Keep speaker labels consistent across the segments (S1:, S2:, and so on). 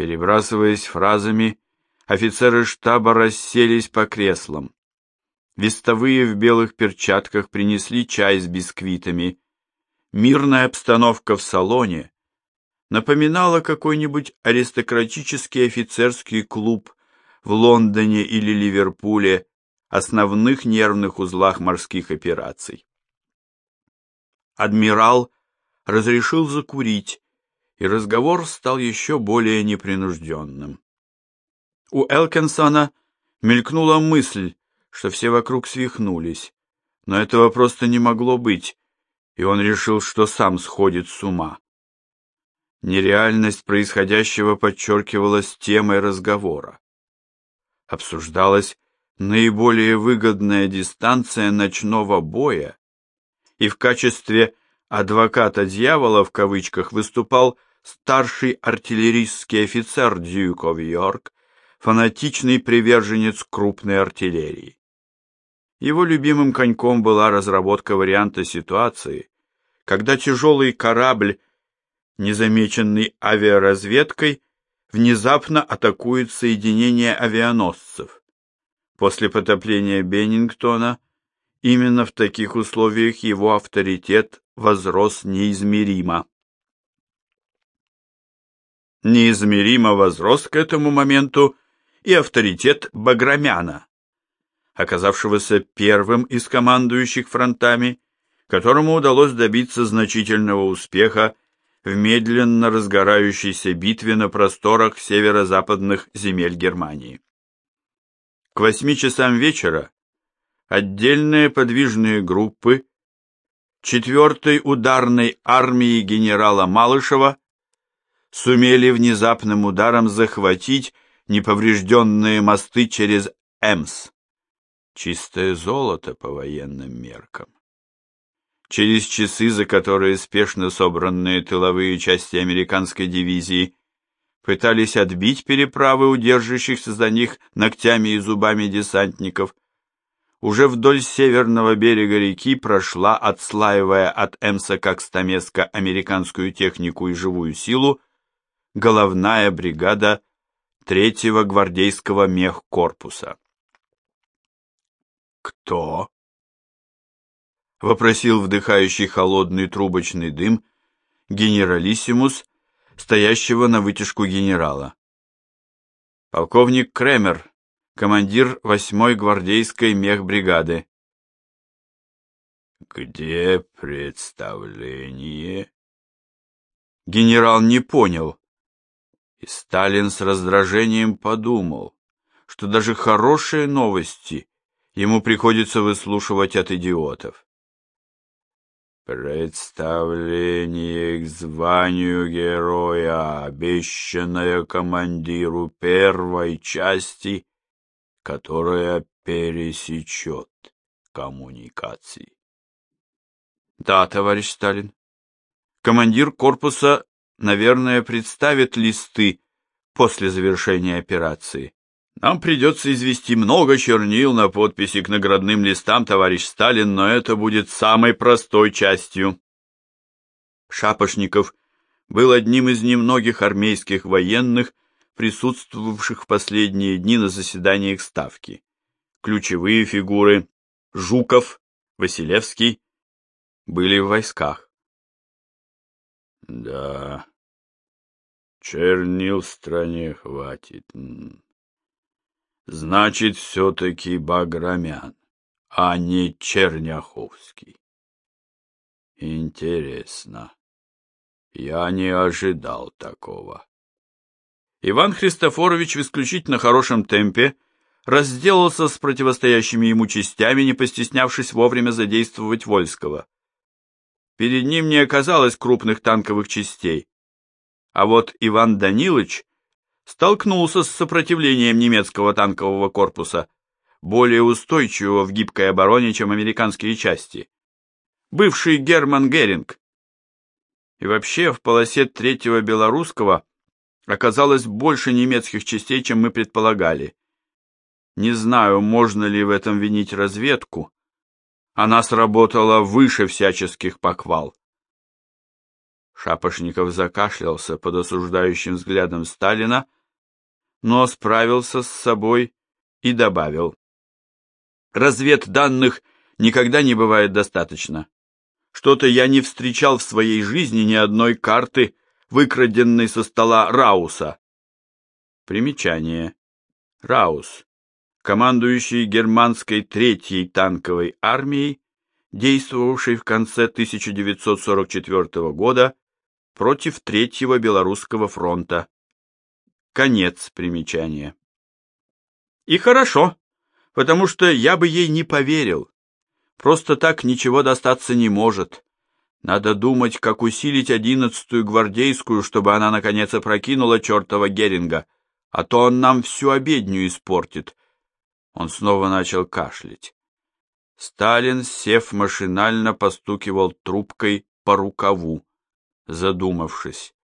S1: Перебрасываясь фразами, офицеры штаба расселись по креслам. Вестовые в белых перчатках принесли чай с бисквитами. Мирная обстановка в салоне напоминала какой-нибудь аристократический офицерский клуб в Лондоне или Ливерпуле, основных нервных узлах морских операций. Адмирал разрешил закурить, и разговор стал еще более непринужденным. У Элкинсона мелькнула мысль, что все вокруг свихнулись, но этого просто не могло быть, и он решил, что сам сходит с ума. Нереальность происходящего подчеркивалась темой разговора. Обсуждалась наиболее выгодная дистанция ночного боя, и в качестве «адвоката дьявола» в кавычках выступал старший артиллерийский офицер Дьюк оф Йорк, фанатичный приверженец крупной артиллерии. Его любимым коньком была разработка варианта ситуации, когда тяжелый корабль, незамеченный авиаразведкой, внезапно атакует соединение авианосцев. После потопления Беннингтона именно в таких условиях его авторитет возрос неизмеримо. Неизмеримо возрос к этому моменту и авторитет Баграмяна, оказавшегося первым из командующих фронтами, которому удалось добиться значительного успеха в медленно разгорающейся битве на просторах северо-западных земель Германии. К восьми часам вечера отдельные подвижные группы 4-й ударной армии генерала Малышева сумели внезапным ударом захватить неповрежденные мосты через Эмс. Чистое золото по военным меркам. Через часы, за которые спешно собранные тыловые части американской дивизии пытались отбить переправы удерживающихся за них ногтями и зубами десантников, уже вдоль северного берега реки прошла, отслаивая от Эмса как стамеска американскую технику и живую силу, головная бригада третьего гвардейского мехкорпуса. «Кто?» — вопросил вдыхающий холодный трубочный дым генералиссимус, стоящего на вытяжку генерала. «Полковник Кремер, командир восьмой гвардейской мехбригады».
S2: «Где представление?»
S1: Генерал не понял, и Сталин с раздражением подумал, что даже хорошие новости ему приходится выслушивать от идиотов.
S2: Представление к званию героя, обещанное командиру первой части, которая пересечет коммуникации.
S1: Да, товарищ Сталин. Командир корпуса наверное, представит листы после завершения операции. Нам придется извести много чернил на подписи к наградным листам, товарищ Сталин, но это будет самой простой частью. Шапошников был одним из немногих армейских военных, присутствовавших в последние дни на заседаниях Ставки. Ключевые фигуры Жуков, Василевский были в войсках.
S2: Да, чернил в стране хватит. Значит, все-таки Баграмян, а не Черняховский. Интересно. Я не ожидал такого.
S1: Иван Христофорович в исключительно хорошем темпе разделался с противостоящими ему частями, не постеснявшись вовремя задействовать Вольского. Перед ним не оказалось крупных танковых частей. А вот Иван Данилович столкнулся с сопротивлением немецкого танкового корпуса, более устойчивого в гибкой обороне, чем американские части. Бывший Герман Геринг. И вообще в полосе третьего белорусского оказалось больше немецких частей, чем мы предполагали. Не знаю, можно ли в этом винить разведку, она сработала выше всяческих похвал. Шапошников закашлялся под осуждающим взглядом Сталина, но справился с собой и добавил. Разведданных никогда не бывает достаточно. Что-то я не встречал в своей жизни ни одной карты, выкраденной со стола Рауса. Примечание. Раус, командующий германской третьей танковой армией, действовавший в конце 1944 года против Третьего Белорусского фронта. Конец примечания. И хорошо, потому что я бы ей не поверил. Просто так ничего достаться не может. Надо думать, как усилить одиннадцатую гвардейскую, чтобы она наконец опрокинула чертова Геринга, а то он нам всю обедню испортит. Он снова начал кашлять. Сталин, сев машинально, постукивал трубкой по рукаву задумавшись,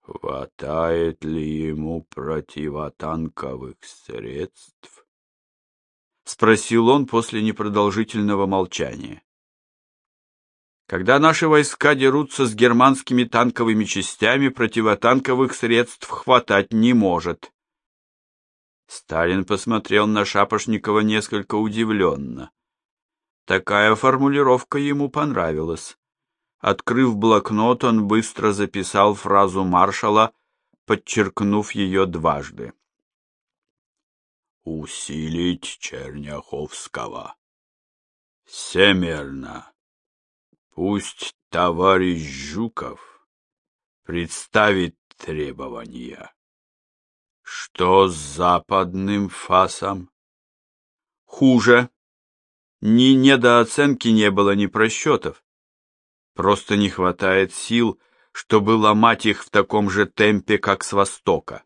S1: хватает ли ему противотанковых средств? Спросил он после непродолжительного молчания. Когда наши войска дерутся с германскими танковыми частями, противотанковых средств хватать не может. Сталин посмотрел на Шапошникова несколько удивленно. Такая формулировка ему понравилась. Открыв блокнот, он быстро записал фразу маршала, подчеркнув ее дважды. «Усилить Черняховского». «Семерно. Пусть товарищ Жуков представит требования». «Что с западным фасом?» «Хуже. Ни недооценки не было, ни просчетов. Просто не хватает сил, чтобы ломать их в таком же темпе, как с востока.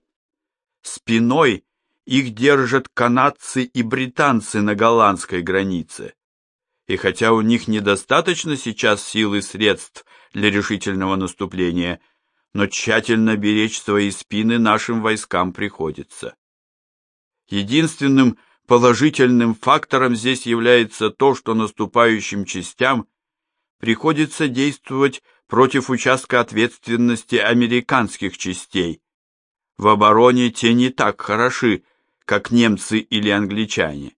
S1: Спиной их держат канадцы и британцы на голландской границе. И хотя у них недостаточно сейчас сил и средств для решительного наступления, но тщательно беречь свои спины нашим войскам приходится. Единственным положительным фактором здесь является то, что наступающим частям приходится действовать против участка ответственности американских частей. В обороне те не так хороши, как немцы или англичане.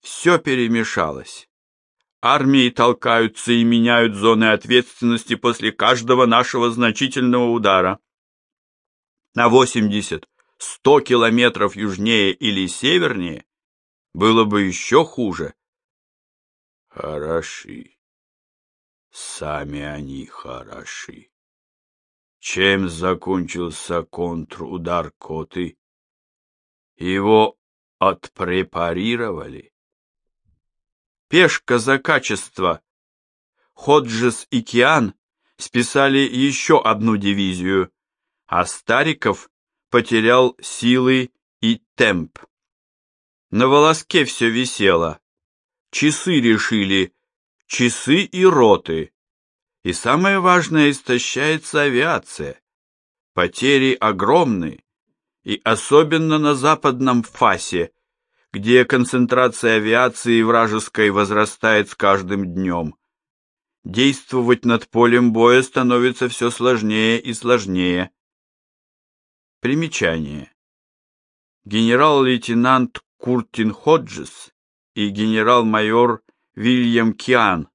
S1: Все перемешалось. Армии толкаются и меняют зоны ответственности после каждого нашего значительного удара. На 80-100 километров южнее или севернее было бы еще хуже. Хороши. Сами они хороши. Чем закончился контрудар Коты? Его отпрепарировали. Пешка за качество. Ходжес и Киан списали еще одну дивизию, а Стариков потерял силы и темп. На волоске все висело. Часы решили, часы и роты. И самое важное, истощается авиация. Потери огромны, и особенно на западном фасе, где концентрация авиации вражеской возрастает с каждым днем. Действовать над полем боя становится все сложнее и сложнее. Примечание. Генерал-лейтенант Куртин Ходжес и генерал-майор Вильям Киан,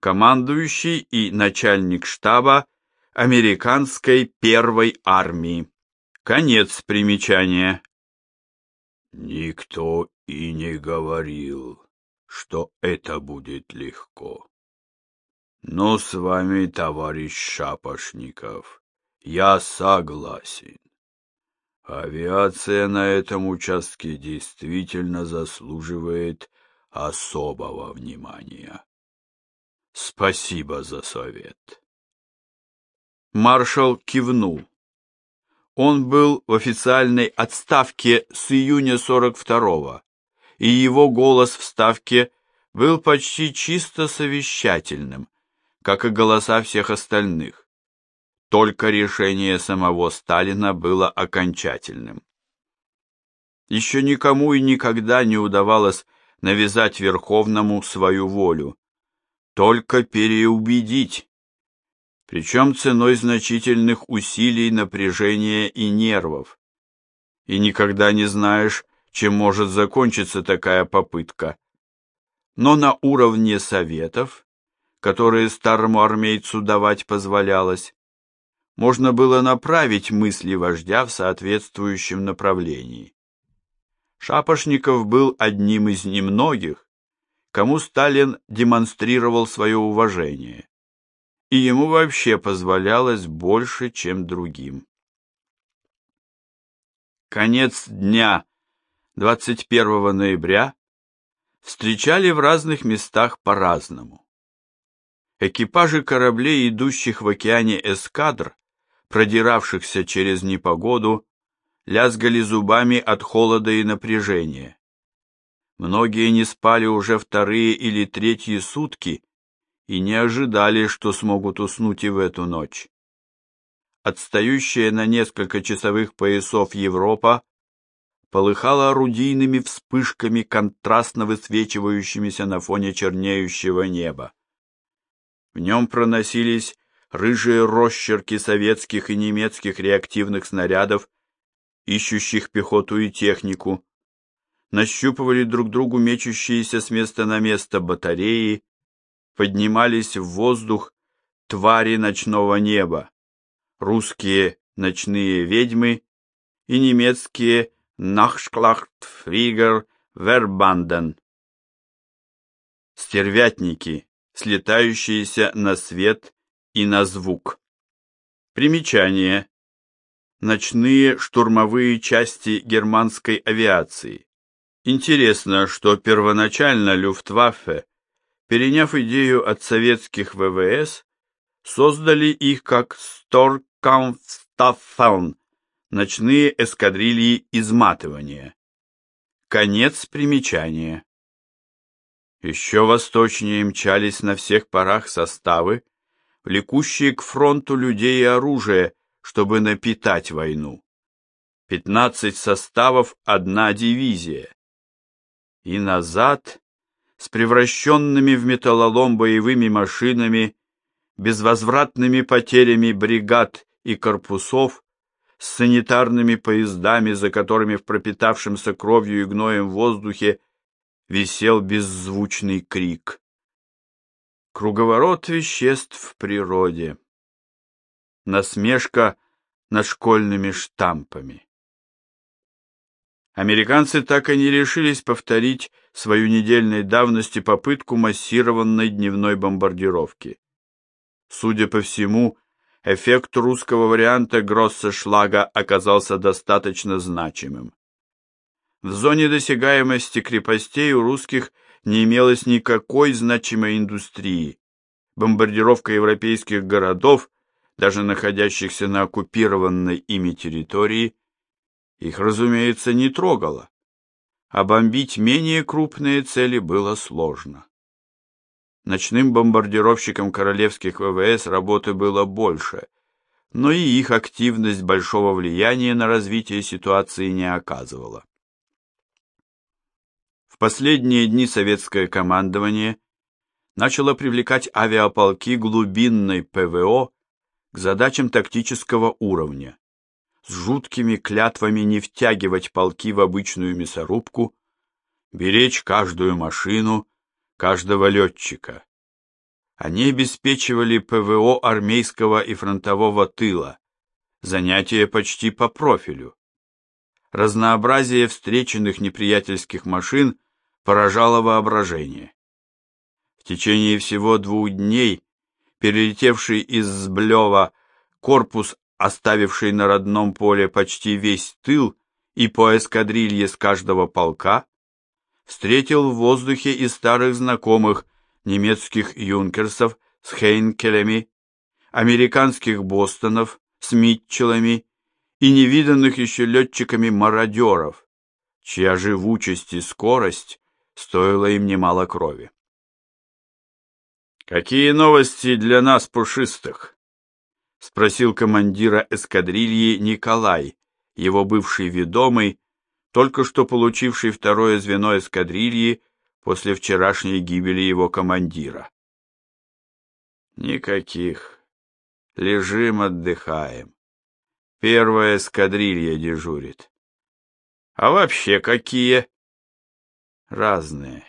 S1: командующий и начальник штаба американской первой армии. Конец примечания. Никто и не говорил, что это будет легко. Но с вами, товарищ Шапошников, я согласен. Авиация на этом участке действительно заслуживает особого внимания. Спасибо за совет. Маршал кивнул. Он был в официальной отставке с июня 42-го, и его голос в ставке был почти чисто совещательным, как и голоса всех остальных. Только решение самого Сталина было окончательным. Еще никому и никогда не удавалось навязать Верховному свою волю, только переубедить. Причем ценой значительных усилий, напряжения и нервов. И никогда не знаешь, чем может закончиться такая попытка. Но на уровне советов, которые старому армейцу давать позволялось, можно было направить мысли вождя в соответствующем направлении. Шапошников был одним из немногих, кому Сталин демонстрировал свое уважение, и ему вообще позволялось больше, чем другим. Конец дня 21 ноября встречали в разных местах по-разному. Экипажи кораблей, идущих в океане эскадр, продиравшихся через непогоду, лязгали зубами от холода и напряжения. Многие не спали уже вторые или третьи сутки и не ожидали, что смогут уснуть и в эту ночь. Отстающая на несколько часовых поясов Европа полыхала орудийными вспышками, контрастно высвечивающимися на фоне чернеющего неба. В нем проносились рыжие росчерки советских и немецких реактивных снарядов, ищущих пехоту и технику, нащупывали друг другу мечущиеся с места на место батареи, поднимались в воздух твари ночного неба, русские ночные ведьмы и немецкие Нахшклахтфригер Вербанден. Стервятники, слетающиеся на свет и на звук. Примечание. Ночные штурмовые части германской авиации. Интересно, что первоначально Люфтваффе, переняв идею от советских ВВС, создали их как Сторкамфстаффен, ночные эскадрильи изматывания. Конец примечания. Еще восточнее мчались на всех парах составы, влекущие к фронту людей и оружие, чтобы напитать войну. Пятнадцать составов, одна дивизия. И назад, с превращенными в металлолом боевыми машинами, безвозвратными потерями бригад и корпусов, с санитарными поездами, за которыми в пропитавшемся кровью и гноем воздухе висел беззвучный крик. Круговорот веществ в природе. Насмешка над школьными штампами. Американцы так и не решились повторить свою недельной давности попытку массированной дневной бомбардировки. Судя по всему, эффект русского варианта Гросса-Шлага оказался достаточно значимым. В зоне досягаемости крепостей у русских не имелось никакой значимой индустрии. Бомбардировка европейских городов, даже находящихся на оккупированной ими территории, их, разумеется, не трогала. А бомбить менее крупные цели было сложно. Ночным бомбардировщикам королевских ВВС работы было больше, но и их активность большого влияния на развитие ситуации не оказывала. В последние дни советское командование начало привлекать авиаполки глубинной ПВО к задачам тактического уровня, с жуткими клятвами не втягивать полки в обычную мясорубку, беречь каждую машину, каждого летчика. Они обеспечивали ПВО армейского и фронтового тыла, занятия почти по профилю. Разнообразие встреченных неприятельских машин – поражало воображение. В течение всего двух дней, перелетевший из Блева корпус, оставивший на родном поле почти весь тыл и по эскадрилье с каждого полка, встретил в воздухе и старых знакомых немецких юнкерсов с Хейнкелями, американских Бостонов с Митчеллами и невиданных еще летчиками мародеров, чья живучесть и скорость стоило им немало крови. «Какие новости для нас, пушистых?» — спросил командира эскадрильи Николай, его бывший ведомый, только что получивший второе звено эскадрильи после вчерашней гибели его командира. «Никаких.
S2: Лежим, отдыхаем. Первая эскадрилья дежурит. А вообще какие? Разные.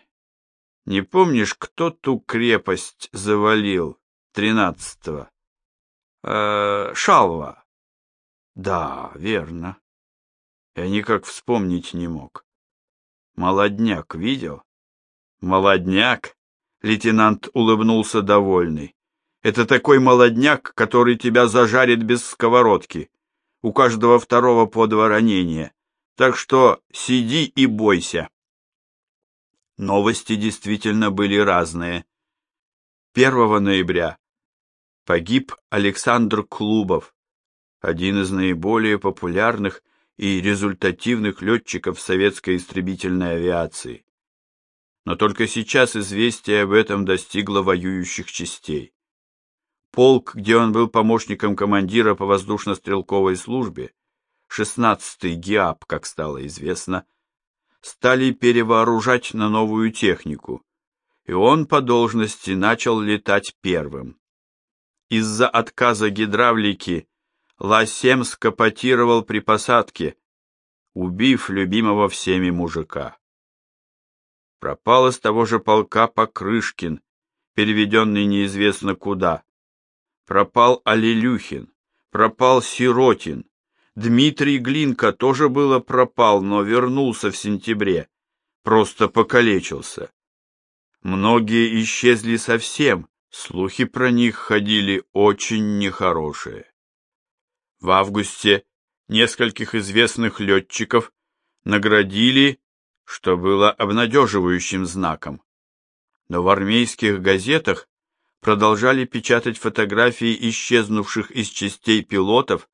S2: Не помнишь, кто ту крепость завалил тринадцатого? Э, Шалва. Да, верно. Я никак вспомнить не мог. Молодняк видел? Молодняк? Лейтенант улыбнулся довольный. Это такой молодняк, который тебя зажарит без сковородки. У каждого второго по два ранения. Так что сиди и бойся. Новости действительно были разные. 1 ноября погиб Александр Клубов, один из наиболее популярных и результативных летчиков советской истребительной авиации. Но только сейчас известие об этом достигло воюющих частей. Полк, где он был помощником командира по воздушно-стрелковой службе, 16-й ГИАП, как стало известно, стали перевооружать на новую технику, и он по должности начал летать первым. Из-за отказа гидравлики Ла-7 скопотировал при посадке, убив любимого всеми мужика. Пропал из того же полка Покрышкин, переведенный неизвестно куда. Пропал Алилюхин, пропал Сиротин. Дмитрий Глинка тоже было пропал, но вернулся в сентябре. Просто покалечился. Многие исчезли совсем, слухи про них ходили очень нехорошие. В августе нескольких известных летчиков наградили, что было обнадеживающим знаком. Но в армейских газетах продолжали печатать фотографии исчезнувших из частей пилотов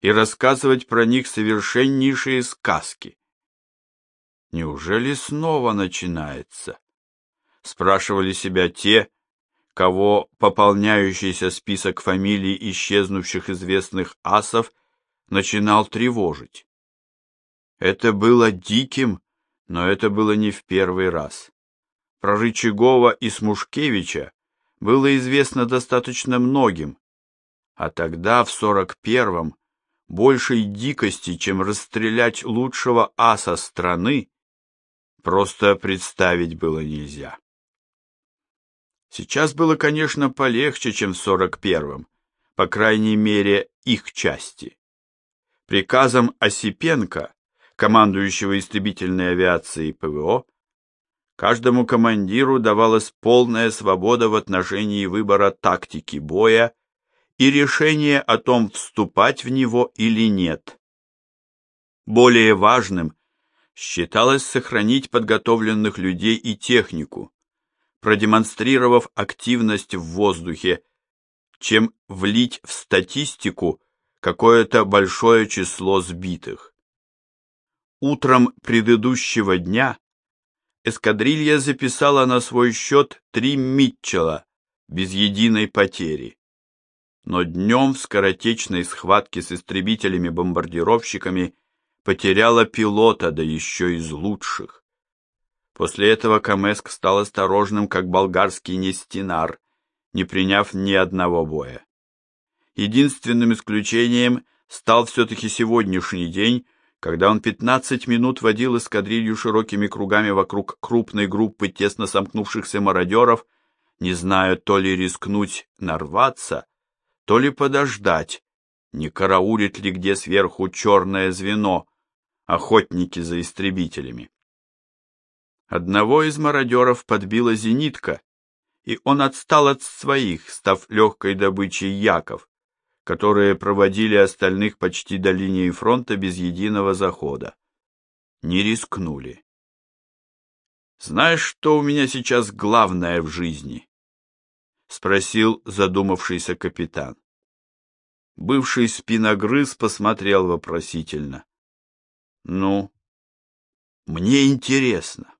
S2: и рассказывать про них совершеннейшие сказки. Неужели снова начинается? Спрашивали себя те, кого пополняющийся список фамилий исчезнувших известных асов начинал тревожить. Это было диким, но это было не в первый раз. Про Рычагова и Смушкевича было известно достаточно многим, а тогда, в сорок первом, большей дикости, чем расстрелять лучшего аса страны, просто представить было нельзя. Сейчас было, конечно, полегче, чем в 41-м, по крайней мере, их части. Приказом Осипенко, командующего истребительной авиацией ПВО, каждому командиру давалась полная свобода в отношении выбора тактики боя и решения о том, вступать в него или нет. Более важным считалось сохранить подготовленных людей и технику, продемонстрировав активность в воздухе, чем влить в статистику какое-то большое число сбитых. Утром предыдущего дня эскадрилья записала на свой счет три Митчелла без единой потери. Но днем в скоротечной схватке с истребителями-бомбардировщиками потеряла пилота, да еще из лучших. После этого Камеск стал осторожным, как болгарский Нестинар, не приняв ни одного боя. Единственным исключением стал все-таки сегодняшний день, когда он 15 минут водил эскадрилью широкими кругами вокруг крупной группы тесно сомкнувшихся мародеров, не зная то ли рискнуть нарваться, то ли подождать, не караулит ли где сверху черное звено, охотники за истребителями. Одного из мародеров подбила зенитка, и он отстал от своих, став легкой добычей яков, которые проводили остальных почти до линии фронта без единого захода. Не рискнули. «Знаешь, что у меня сейчас главное в жизни?» — спросил задумавшийся капитан. Бывший спиногрыз посмотрел вопросительно. «Ну, мне интересно.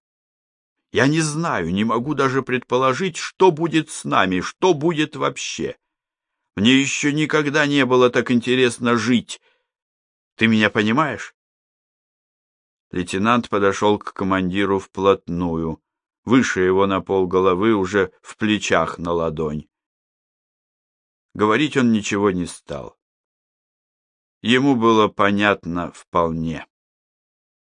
S2: Я не знаю, не могу даже предположить, что будет с нами, что будет вообще. Мне еще никогда не было так интересно жить. Ты меня понимаешь? Лейтенант подошел к командиру вплотную, выше его на пол головы, уже в плечах на ладонь. говорить он ничего не стал. Ему было понятно вполне.